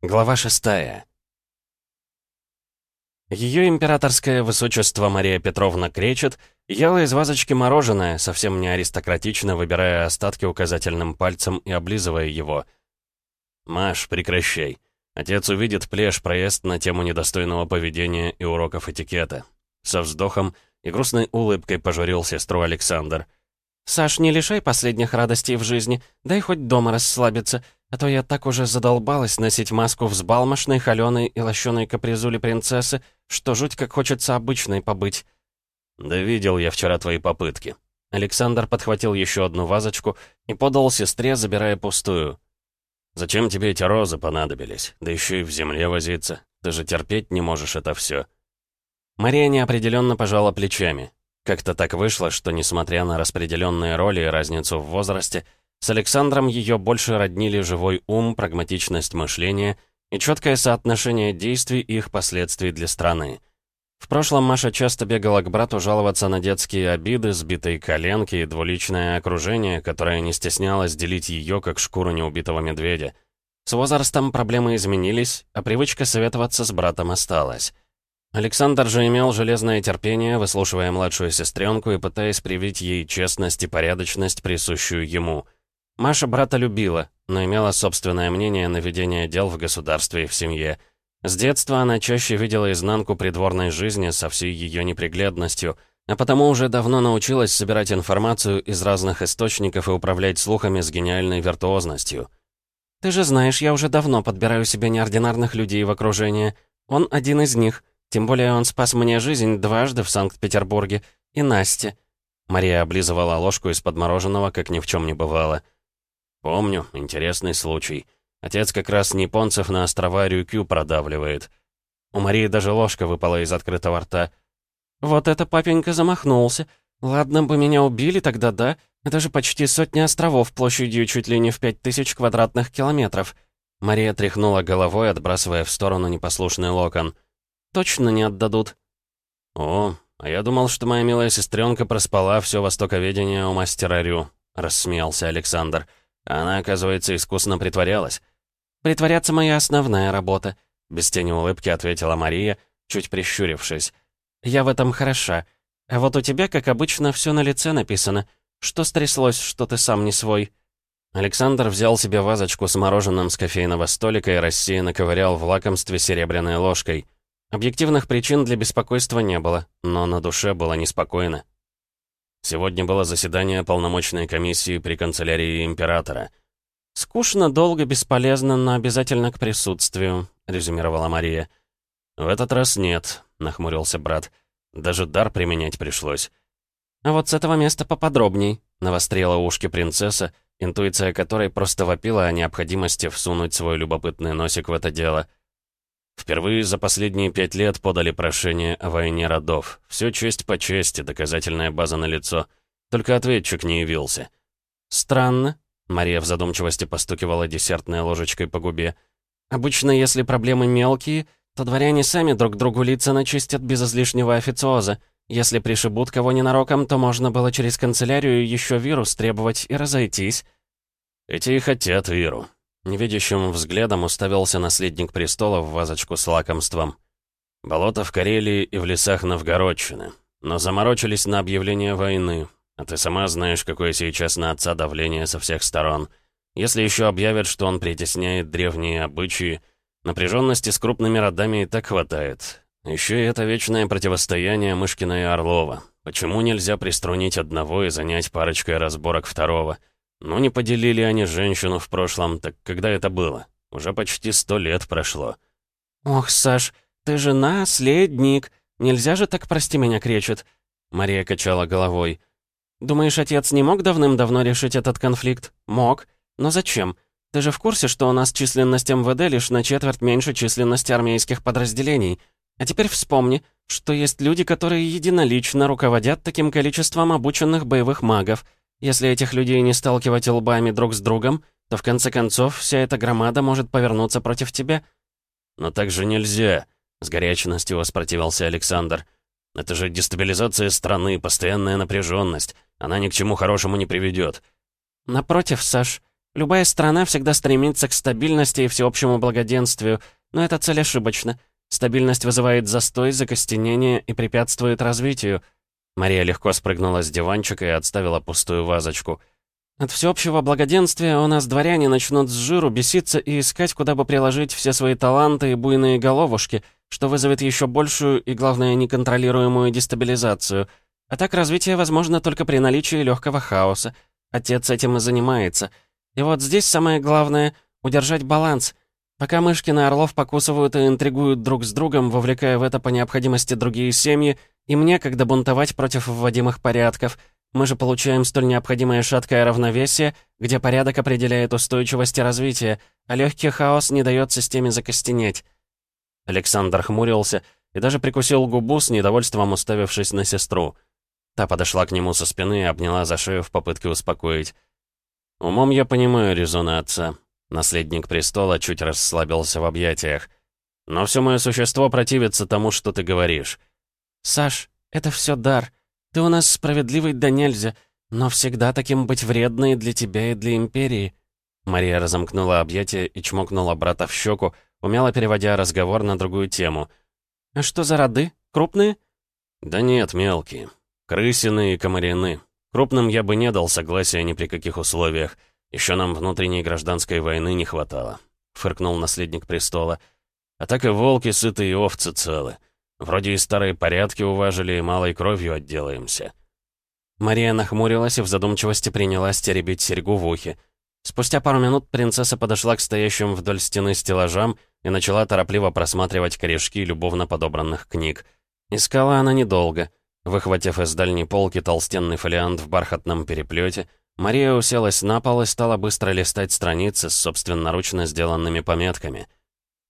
Глава шестая. Ее императорское высочество Мария Петровна Кречет ела из вазочки мороженое, совсем не аристократично, выбирая остатки указательным пальцем и облизывая его. «Маш, прекращай. Отец увидит плешь проезд на тему недостойного поведения и уроков этикета». Со вздохом и грустной улыбкой пожурил сестру Александр. «Саш, не лишай последних радостей в жизни, дай хоть дома расслабиться. А то я так уже задолбалась носить маску взбалмошной, холёной и лощеной капризули принцессы, что жуть как хочется обычной побыть. Да видел я вчера твои попытки. Александр подхватил еще одну вазочку и подал сестре, забирая пустую. «Зачем тебе эти розы понадобились? Да еще и в земле возиться. Ты же терпеть не можешь это все. Мария неопределенно пожала плечами. Как-то так вышло, что, несмотря на распределенные роли и разницу в возрасте, с Александром ее больше роднили живой ум, прагматичность мышления и четкое соотношение действий и их последствий для страны. В прошлом Маша часто бегала к брату жаловаться на детские обиды, сбитые коленки и двуличное окружение, которое не стеснялось делить ее, как шкуру неубитого медведя. С возрастом проблемы изменились, а привычка советоваться с братом осталась. Александр же имел железное терпение, выслушивая младшую сестренку и пытаясь привить ей честность и порядочность, присущую ему — Маша брата любила, но имела собственное мнение на ведение дел в государстве и в семье. С детства она чаще видела изнанку придворной жизни со всей ее неприглядностью, а потому уже давно научилась собирать информацию из разных источников и управлять слухами с гениальной виртуозностью. «Ты же знаешь, я уже давно подбираю себе неординарных людей в окружение. Он один из них. Тем более он спас мне жизнь дважды в Санкт-Петербурге. И Насте». Мария облизывала ложку из-под мороженого, как ни в чем не бывало. «Помню, интересный случай. Отец как раз японцев на острова Рюкю продавливает. У Марии даже ложка выпала из открытого рта. «Вот это папенька замахнулся. Ладно бы меня убили тогда, да? Это же почти сотня островов площадью чуть ли не в пять тысяч квадратных километров». Мария тряхнула головой, отбрасывая в сторону непослушный локон. «Точно не отдадут». «О, а я думал, что моя милая сестренка проспала все востоковедение у мастера Рю», — рассмеялся Александр. Она, оказывается, искусно притворялась. «Притворяться моя основная работа», — без тени улыбки ответила Мария, чуть прищурившись. «Я в этом хороша. А вот у тебя, как обычно, все на лице написано. Что стряслось, что ты сам не свой?» Александр взял себе вазочку с мороженым с кофейного столика и рассеянно ковырял в лакомстве серебряной ложкой. Объективных причин для беспокойства не было, но на душе было неспокойно. Сегодня было заседание полномочной комиссии при канцелярии императора. «Скучно, долго, бесполезно, но обязательно к присутствию», — резюмировала Мария. «В этот раз нет», — нахмурился брат. «Даже дар применять пришлось». «А вот с этого места поподробней», — навострила ушки принцесса, интуиция которой просто вопила о необходимости всунуть свой любопытный носик в это дело — Впервые за последние пять лет подали прошение о войне родов. Все честь по чести, доказательная база на лицо. Только ответчик не явился. «Странно», — Мария в задумчивости постукивала десертной ложечкой по губе. «Обычно, если проблемы мелкие, то дворяне сами друг другу лица начистят без излишнего официоза. Если пришибут кого ненароком, то можно было через канцелярию еще вирус требовать и разойтись». «Эти и хотят виру», Невидящим взглядом уставился наследник престола в вазочку с лакомством. Болото в Карелии и в лесах Новгородчины. Но заморочились на объявление войны. А ты сама знаешь, какое сейчас на отца давление со всех сторон. Если еще объявят, что он притесняет древние обычаи, напряженности с крупными родами и так хватает. Еще и это вечное противостояние Мышкина и Орлова. Почему нельзя приструнить одного и занять парочкой разборок второго? Ну, не поделили они женщину в прошлом, так когда это было? Уже почти сто лет прошло. «Ох, Саш, ты же наследник. Нельзя же так, прости меня, кречет». Мария качала головой. «Думаешь, отец не мог давным-давно решить этот конфликт? Мог. Но зачем? Ты же в курсе, что у нас численность МВД лишь на четверть меньше численности армейских подразделений? А теперь вспомни, что есть люди, которые единолично руководят таким количеством обученных боевых магов — если этих людей не сталкивать лбами друг с другом, то в конце концов вся эта громада может повернуться против тебя». «Но так же нельзя», — с горячностью воспротивился Александр. «Это же дестабилизация страны, постоянная напряженность. Она ни к чему хорошему не приведет». «Напротив, Саш», — Любая страна всегда стремится к стабильности и всеобщему благоденствию, но эта цель ошибочна. Стабильность вызывает застой, закостенение и препятствует развитию. Мария легко спрыгнула с диванчика и отставила пустую вазочку. От всеобщего благоденствия у нас дворяне начнут с жиру беситься и искать, куда бы приложить все свои таланты и буйные головушки, что вызовет еще большую и, главное, неконтролируемую дестабилизацию. А так развитие возможно только при наличии легкого хаоса. Отец этим и занимается. И вот здесь самое главное — удержать баланс — Пока Мышкины Орлов покусывают и интригуют друг с другом, вовлекая в это по необходимости другие семьи, им некогда бунтовать против вводимых порядков. Мы же получаем столь необходимое шаткое равновесие, где порядок определяет устойчивость и развитие, а легкий хаос не дает системе закостенеть. Александр хмурился и даже прикусил губу с недовольством уставившись на сестру. Та подошла к нему со спины и обняла за шею в попытке успокоить. «Умом я понимаю резоны отца. Наследник престола чуть расслабился в объятиях. «Но все мое существо противится тому, что ты говоришь». «Саш, это все дар. Ты у нас справедливый да нельзя, но всегда таким быть вредно и для тебя, и для Империи». Мария разомкнула объятия и чмокнула брата в щеку, умело переводя разговор на другую тему. «А что за роды? Крупные?» «Да нет, мелкие. Крысины и комарины. Крупным я бы не дал согласия ни при каких условиях. Еще нам внутренней гражданской войны не хватало», — фыркнул наследник престола. «А так и волки сытые и овцы целы. Вроде и старые порядки уважили, и малой кровью отделаемся». Мария нахмурилась и в задумчивости принялась теребить серьгу в ухе. Спустя пару минут принцесса подошла к стоящим вдоль стены стеллажам и начала торопливо просматривать корешки любовно подобранных книг. Искала она недолго. Выхватив из дальней полки толстенный фолиант в бархатном переплете, Мария уселась на пол и стала быстро листать страницы с собственноручно сделанными пометками.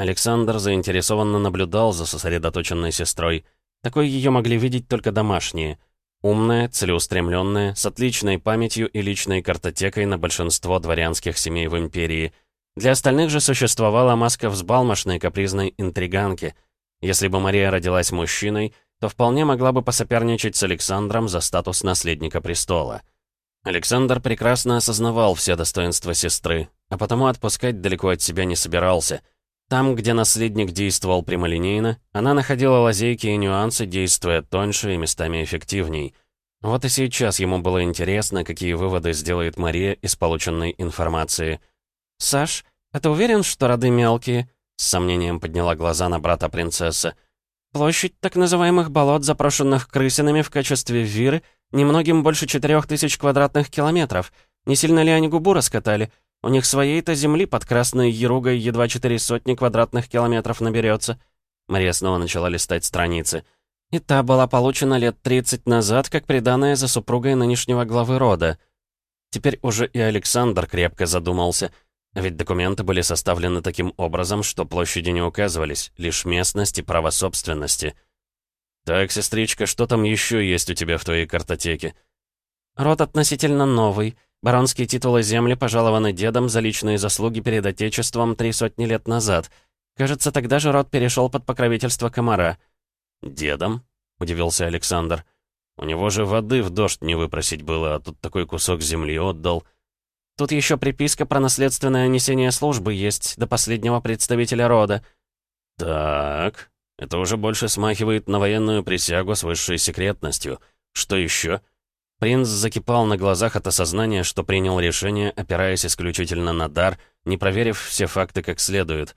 Александр заинтересованно наблюдал за сосредоточенной сестрой. Такой ее могли видеть только домашние. Умная, целеустремленная, с отличной памятью и личной картотекой на большинство дворянских семей в империи. Для остальных же существовала маска взбалмошной капризной интриганки. Если бы Мария родилась мужчиной, то вполне могла бы посоперничать с Александром за статус наследника престола. Александр прекрасно осознавал все достоинства сестры, а потому отпускать далеко от себя не собирался. Там, где наследник действовал прямолинейно, она находила лазейки и нюансы, действуя тоньше и местами эффективней. Вот и сейчас ему было интересно, какие выводы сделает Мария из полученной информации. «Саш, а ты уверен, что роды мелкие?» С сомнением подняла глаза на брата принцессы. «Площадь так называемых болот, запрошенных крысинами в качестве виры, Немногим больше четырех тысяч квадратных километров. Не сильно ли они губу раскатали? У них своей-то земли под Красной Яругой едва четыре сотни квадратных километров наберется. Мария снова начала листать страницы. И та была получена лет 30 назад, как приданная за супругой нынешнего главы рода. Теперь уже и Александр крепко задумался. Ведь документы были составлены таким образом, что площади не указывались, лишь местность и право собственности — «Так, сестричка, что там еще есть у тебя в твоей картотеке?» «Род относительно новый. Баронские титулы земли пожалованы дедом за личные заслуги перед Отечеством три сотни лет назад. Кажется, тогда же род перешел под покровительство комара». «Дедом?» — удивился Александр. «У него же воды в дождь не выпросить было, а тут такой кусок земли отдал». «Тут еще приписка про наследственное несение службы есть до последнего представителя рода». «Так», это уже больше смахивает на военную присягу с высшей секретностью. Что еще? Принц закипал на глазах от осознания, что принял решение, опираясь исключительно на дар, не проверив все факты как следует.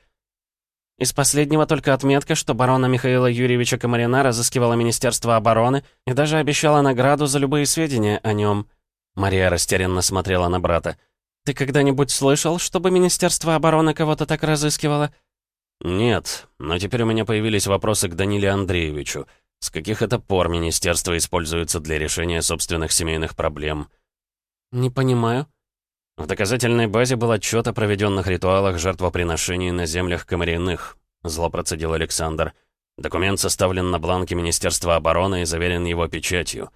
Из последнего только отметка, что барона Михаила Юрьевича Комарина разыскивало Министерство обороны и даже обещала награду за любые сведения о нем. Мария растерянно смотрела на брата. «Ты когда-нибудь слышал, чтобы Министерство обороны кого-то так разыскивало?» «Нет, но теперь у меня появились вопросы к Даниле Андреевичу. С каких это пор министерство используется для решения собственных семейных проблем?» «Не понимаю». В доказательной базе был отчет о проведенных ритуалах жертвоприношений на землях Комариных, зло процедил Александр. Документ составлен на бланке Министерства обороны и заверен его печатью.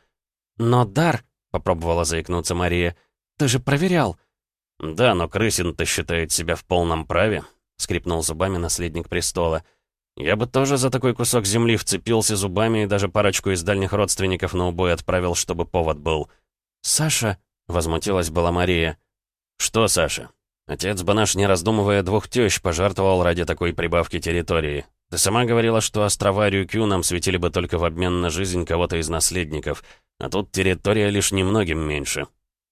«Но дар», — попробовала заикнуться Мария, — «ты же проверял». «Да, но Крысин-то считает себя в полном праве», — скрипнул зубами наследник престола. «Я бы тоже за такой кусок земли вцепился зубами и даже парочку из дальних родственников на убой отправил, чтобы повод был». «Саша», — возмутилась была Мария. «Что, Саша? Отец бы наш, не раздумывая двух тещ, пожертвовал ради такой прибавки территории. Ты сама говорила, что острова Рюкю нам светили бы только в обмен на жизнь кого-то из наследников, а тут территория лишь немногим меньше».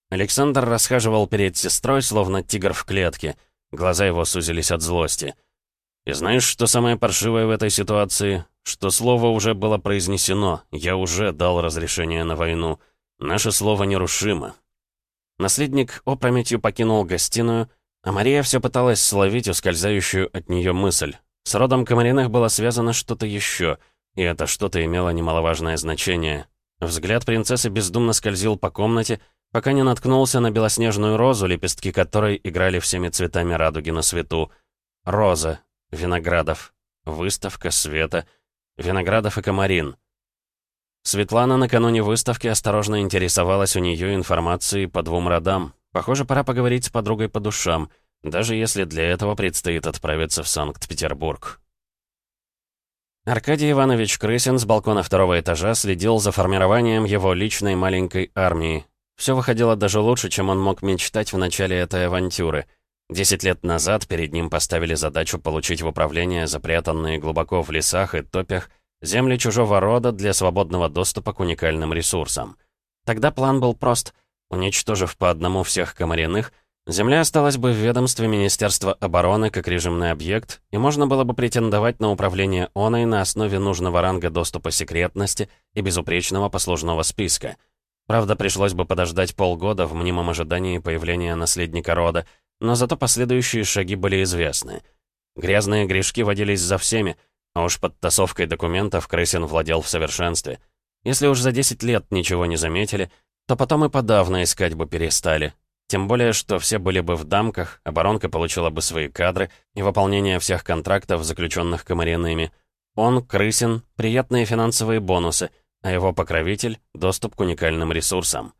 Александр расхаживал перед сестрой, словно тигр в клетке. Глаза его сузились от злости. «И знаешь, что самое паршивое в этой ситуации? Что слово уже было произнесено, я уже дал разрешение на войну. Наше слово нерушимо». Наследник опрометью покинул гостиную, а Мария все пыталась словить ускользающую от нее мысль. С родом Комариных было связано что-то еще, и это что-то имело немаловажное значение. Взгляд принцессы бездумно скользил по комнате, пока не наткнулся на белоснежную розу, лепестки которой играли всеми цветами радуги на свету. Роза, Виноградов, выставка света, Виноградов и Комарин. Светлана накануне выставки осторожно интересовалась у нее информацией по двум родам. Похоже, пора поговорить с подругой по душам, даже если для этого предстоит отправиться в Санкт-Петербург. Аркадий Иванович Крысин с балкона второго этажа следил за формированием его личной маленькой армии, все выходило даже лучше, чем он мог мечтать в начале этой авантюры. Десять лет назад перед ним поставили задачу получить в управление запрятанные глубоко в лесах и топях земли чужого рода для свободного доступа к уникальным ресурсам. Тогда план был прост. Уничтожив по одному всех комариных, земля осталась бы в ведомстве Министерства обороны как режимный объект, и можно было бы претендовать на управление оной на основе нужного ранга доступа секретности и безупречного послужного списка — Правда, пришлось бы подождать полгода в мнимом ожидании появления наследника рода, но зато последующие шаги были известны. Грязные грешки водились за всеми, а уж подтасовкой документов Крысин владел в совершенстве. Если уж за 10 лет ничего не заметили, то потом и подавно искать бы перестали. Тем более, что все были бы в дамках, оборонка получила бы свои кадры и выполнение всех контрактов, заключенных комариными. Он, Крысин, приятные финансовые бонусы — а его покровитель — доступ к уникальным ресурсам.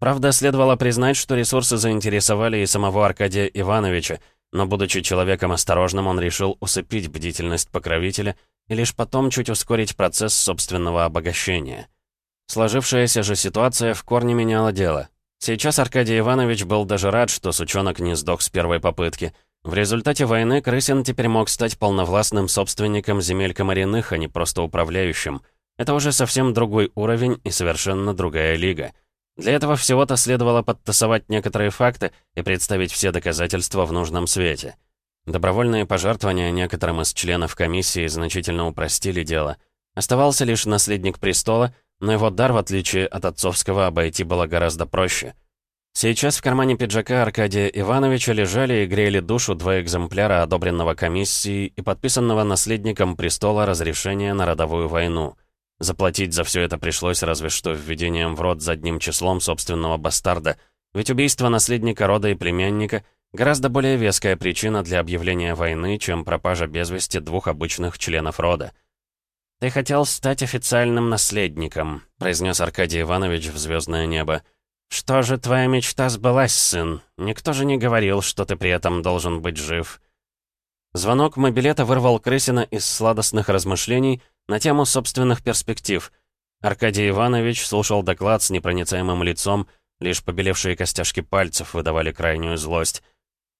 Правда, следовало признать, что ресурсы заинтересовали и самого Аркадия Ивановича, но, будучи человеком осторожным, он решил усыпить бдительность покровителя и лишь потом чуть ускорить процесс собственного обогащения. Сложившаяся же ситуация в корне меняла дело. Сейчас Аркадий Иванович был даже рад, что сучонок не сдох с первой попытки. В результате войны Крысин теперь мог стать полновластным собственником земель комариных, а не просто управляющим — это уже совсем другой уровень и совершенно другая лига. Для этого всего-то следовало подтасовать некоторые факты и представить все доказательства в нужном свете. Добровольные пожертвования некоторым из членов комиссии значительно упростили дело. Оставался лишь наследник престола, но его дар, в отличие от отцовского, обойти было гораздо проще. Сейчас в кармане пиджака Аркадия Ивановича лежали и грели душу два экземпляра одобренного комиссией и подписанного наследником престола разрешения на родовую войну — Заплатить за все это пришлось разве что введением в рот задним числом собственного бастарда, ведь убийство наследника рода и племянника — гораздо более веская причина для объявления войны, чем пропажа без вести двух обычных членов рода. «Ты хотел стать официальным наследником», — произнес Аркадий Иванович в звездное небо. «Что же твоя мечта сбылась, сын? Никто же не говорил, что ты при этом должен быть жив». Звонок мобилета вырвал Крысина из сладостных размышлений на тему собственных перспектив. Аркадий Иванович слушал доклад с непроницаемым лицом, лишь побелевшие костяшки пальцев выдавали крайнюю злость.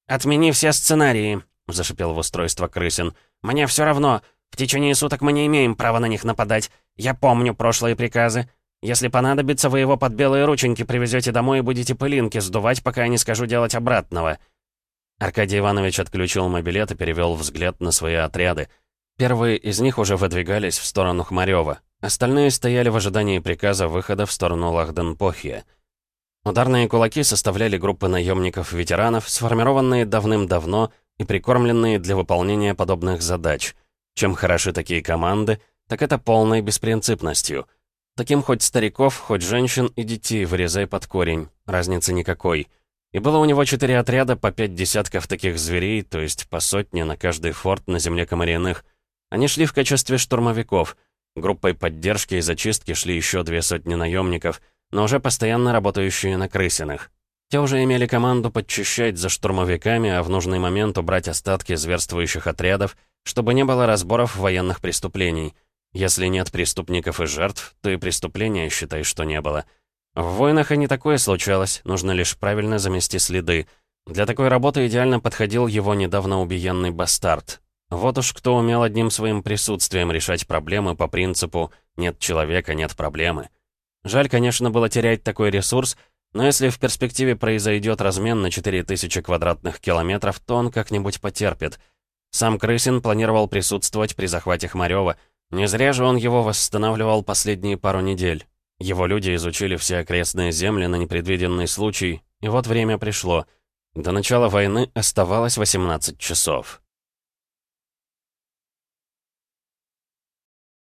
«Отмени все сценарии», — зашипел в устройство Крысин. «Мне все равно. В течение суток мы не имеем права на них нападать. Я помню прошлые приказы. Если понадобится, вы его под белые рученьки привезете домой и будете пылинки сдувать, пока я не скажу делать обратного». Аркадий Иванович отключил мобилет и перевел взгляд на свои отряды. Первые из них уже выдвигались в сторону Хмарёва. Остальные стояли в ожидании приказа выхода в сторону Лахденпохия. Ударные кулаки составляли группы наемников-ветеранов, сформированные давным-давно и прикормленные для выполнения подобных задач. Чем хороши такие команды, так это полной беспринципностью. Таким хоть стариков, хоть женщин и детей вырезай под корень, разницы никакой — и было у него четыре отряда по пять десятков таких зверей, то есть по сотне на каждый форт на земле Комариных. Они шли в качестве штурмовиков. Группой поддержки и зачистки шли еще две сотни наемников, но уже постоянно работающие на крысиных. Те уже имели команду подчищать за штурмовиками, а в нужный момент убрать остатки зверствующих отрядов, чтобы не было разборов военных преступлений. Если нет преступников и жертв, то и преступления, считай, что не было — в войнах и не такое случалось, нужно лишь правильно замести следы. Для такой работы идеально подходил его недавно убиенный бастард. Вот уж кто умел одним своим присутствием решать проблемы по принципу «нет человека, нет проблемы». Жаль, конечно, было терять такой ресурс, но если в перспективе произойдет размен на 4000 квадратных километров, то он как-нибудь потерпит. Сам Крысин планировал присутствовать при захвате Хмарёва. Не зря же он его восстанавливал последние пару недель. Его люди изучили все окрестные земли на непредвиденный случай, и вот время пришло. До начала войны оставалось 18 часов.